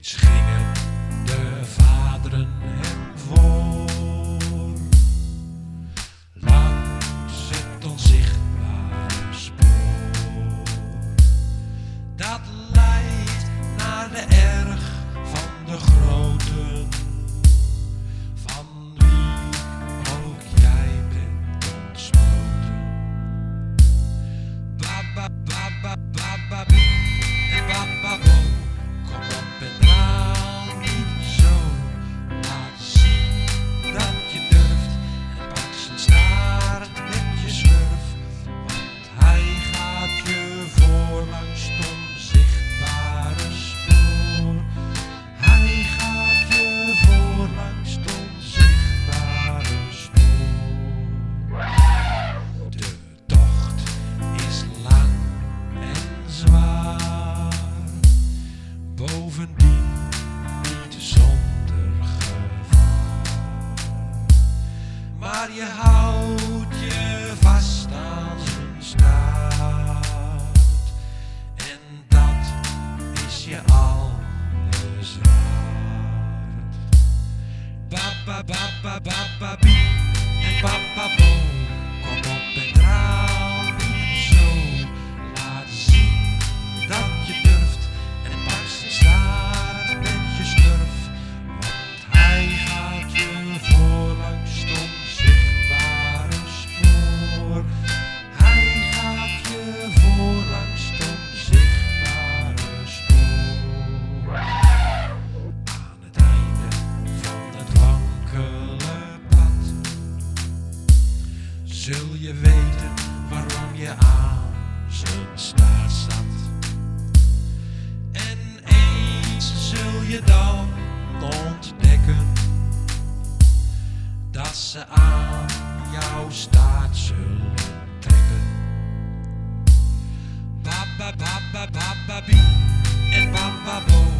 Steeds gingen de vaderen hem voor. Langs het onzichtbare spoor. Dat leidt naar de erg van de groten. Van wie ook jij bent ontsproten. Baba, baba, baba, je houdt je vast aan zijn staart. En dat is je alles waard. Baba, baba, baba, bie en baba, bo. Kom zul je weten waarom je aan zijn staart zat. En eens zul je dan ontdekken dat ze aan jouw staart zullen trekken. Baba, baba, baba, bie en baba, bo.